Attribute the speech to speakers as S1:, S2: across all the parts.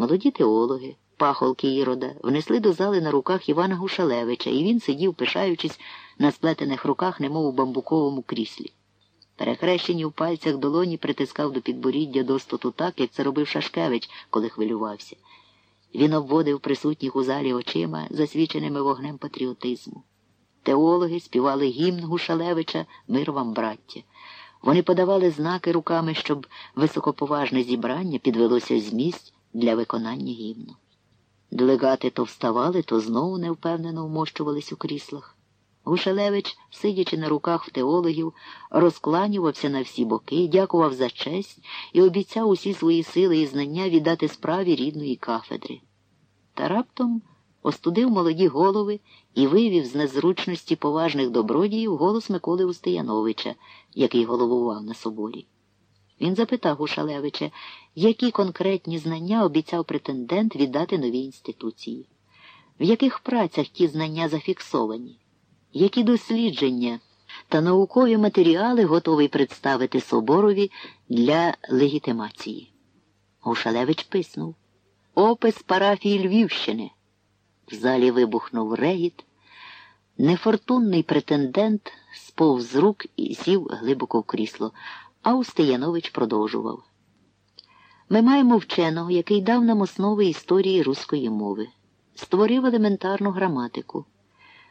S1: Молоді теологи, пахолки Ірода, внесли до зали на руках Івана Гушалевича, і він сидів, пишаючись на сплетених руках, немов у бамбуковому кріслі. Перехрещені в пальцях долоні притискав до підборіддя достоту так, як це робив Шашкевич, коли хвилювався. Він обводив присутніх у залі очима, засвіченими вогнем патріотизму. Теологи співали гімн Гушалевича Мир вам, браття. Вони подавали знаки руками, щоб високоповажне зібрання підвелося з місць для виконання гімну. Делегати то вставали, то знову невпевнено вмощувались у кріслах. Гушалевич, сидячи на руках в теологів, розкланювався на всі боки, дякував за честь і обіцяв усі свої сили і знання віддати справі рідної кафедри. Та раптом остудив молоді голови і вивів з незручності поважних добродіїв голос Миколи Устияновича, який головував на соборі. Він запитав Гушалевича, які конкретні знання обіцяв претендент віддати новій інституції, в яких працях ті знання зафіксовані, які дослідження та наукові матеріали готовий представити соборові для легітимації. Гушалевич писнув Опис парафії Львівщини. В залі вибухнув регіт. Нефортунний претендент сповз рук і сів глибоко в крісло, а Устиянович продовжував. Ми маємо вченого, який дав нам основи історії руської мови, створив елементарну граматику,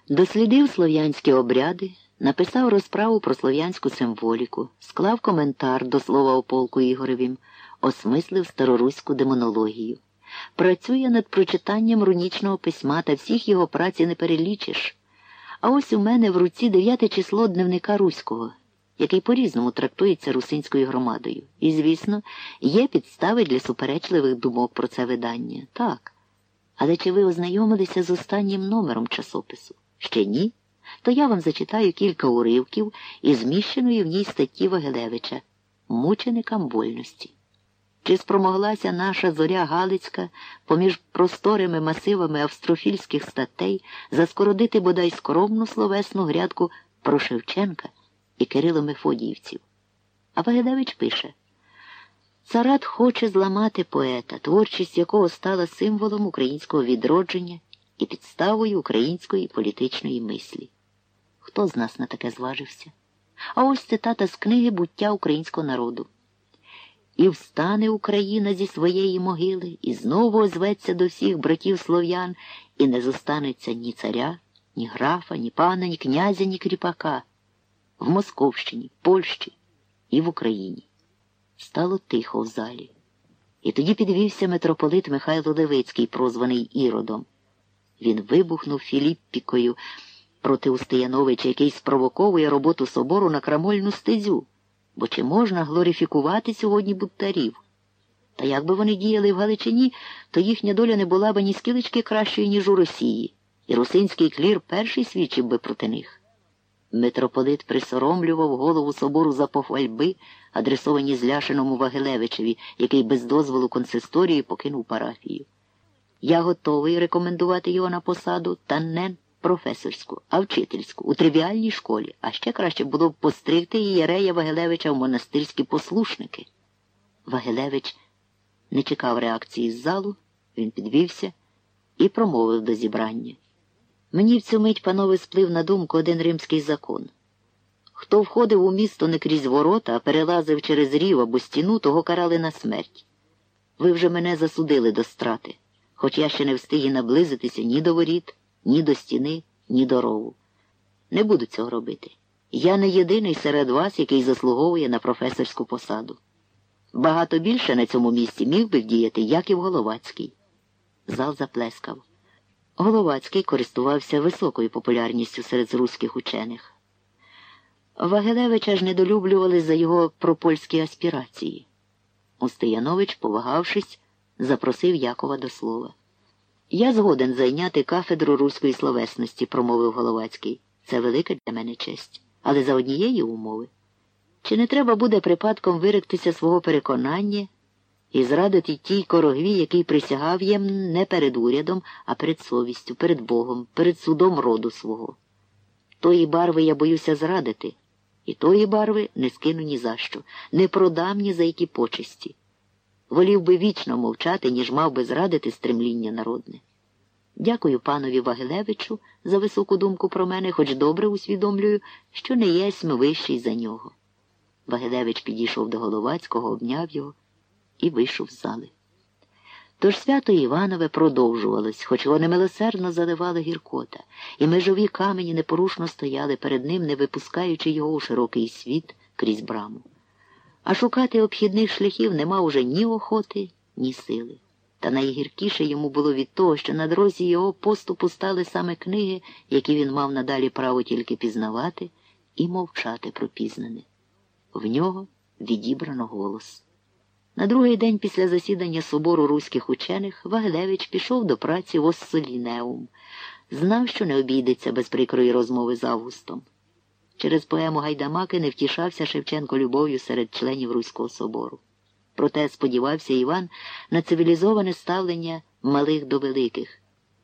S1: дослідив слов'янські обряди, написав розправу про слов'янську символіку, склав коментар до слова о полку Ігоревім, осмислив староруську демонологію. Працює над прочитанням рунічного письма та всіх його праці не перелічиш. А ось у мене в руці дев'яте число дневника Руського, який по-різному трактується русинською громадою. І, звісно, є підстави для суперечливих думок про це видання. Так. Але чи ви ознайомилися з останнім номером часопису? Ще ні? То я вам зачитаю кілька уривків із зміщеної в ній статті Вагелевича Мученикам вольності. Чи спромоглася наша зоря Галицька поміж просторими масивами австрофільських статей заскородити бодай скромну словесну грядку про Шевченка і Кирило Мефодіївців? А Вагедевич пише Царат хоче зламати поета, творчість якого стала символом українського відродження і підставою української політичної мислі. Хто з нас на таке зважився? А ось цитата з книги Буття українського народу. І встане Україна зі своєї могили, і знову озветься до всіх братів слов'ян, і не зостанеться ні царя, ні графа, ні пана, ні князя, ні кріпака. В Московщині, Польщі і в Україні. Стало тихо в залі. І тоді підвівся митрополит Михайло Левицький, прозваний Іродом. Він вибухнув Філіппікою проти Устияновича, який спровоковує роботу собору на крамольну стезю. Бо чи можна глорифікувати сьогодні бунтарів? Та якби вони діяли в Галичині, то їхня доля не була б ні скілечки кращою, ніж у Росії, і русинський клір перший свідчив би проти них. Митрополит присоромлював голову собору за похвальби, адресовані Зляшиному Вагилевичеві, який без дозволу консисторії покинув парафію. Я готовий рекомендувати його на посаду, та не професорську, а вчительську, у тривіальній школі, а ще краще було б постригти Єрея Вагелевича в монастирські послушники. Вагелевич не чекав реакції з залу, він підвівся і промовив до зібрання. Мені в цю мить, панове, сплив на думку один римський закон. Хто входив у місто не крізь ворота, а перелазив через рів або стіну, того карали на смерть. Ви вже мене засудили до страти, хоч я ще не встиг і наблизитися ні до воріт ні до стіни, ні до рову. Не буду цього робити. Я не єдиний серед вас, який заслуговує на професорську посаду. Багато більше на цьому місці міг би вдіяти Яків Головацький. Зал заплескав. Головацький користувався високою популярністю серед руських учених. Вагелевича ж недолюблювали за його пропольські аспірації. Устиянович, повагавшись, запросив Якова до слова. Я згоден зайняти кафедру руської словесності, промовив Головацький. Це велика для мене честь. Але за однієї умови. Чи не треба буде припадком виректися свого переконання і зрадити тій корогві, який присягав їм не перед урядом, а перед совістю, перед Богом, перед судом роду свого? Тої барви я боюся зрадити, і тої барви не скину ні за що, не продам ні за які почесті. волів би вічно мовчати, ніж мав би зрадити стремління народне. Дякую панові Вагилевичу за високу думку про мене, хоч добре усвідомлюю, що не єсмь вищий за нього. Вагилевич підійшов до Головацького, обняв його і вийшов з зали. Тож свято Іванове продовжувалось, хоч вони милосердно заливали гіркота, і межові камені непорушно стояли перед ним, не випускаючи його у широкий світ крізь браму. А шукати обхідних шляхів нема уже ні охоти, ні сили. Та найгіркіше йому було від того, що на дорозі його поступу стали саме книги, які він мав надалі право тільки пізнавати і мовчати про пізнане. В нього відібрано голос. На другий день після засідання собору руських учених Вагневич пішов до праці в Оссолінеум. Знав, що не обійдеться без прикрої розмови з Августом. Через поему Гайдамаки не втішався Шевченко любов'ю серед членів Руського собору. Проте сподівався Іван на цивілізоване ставлення малих до великих,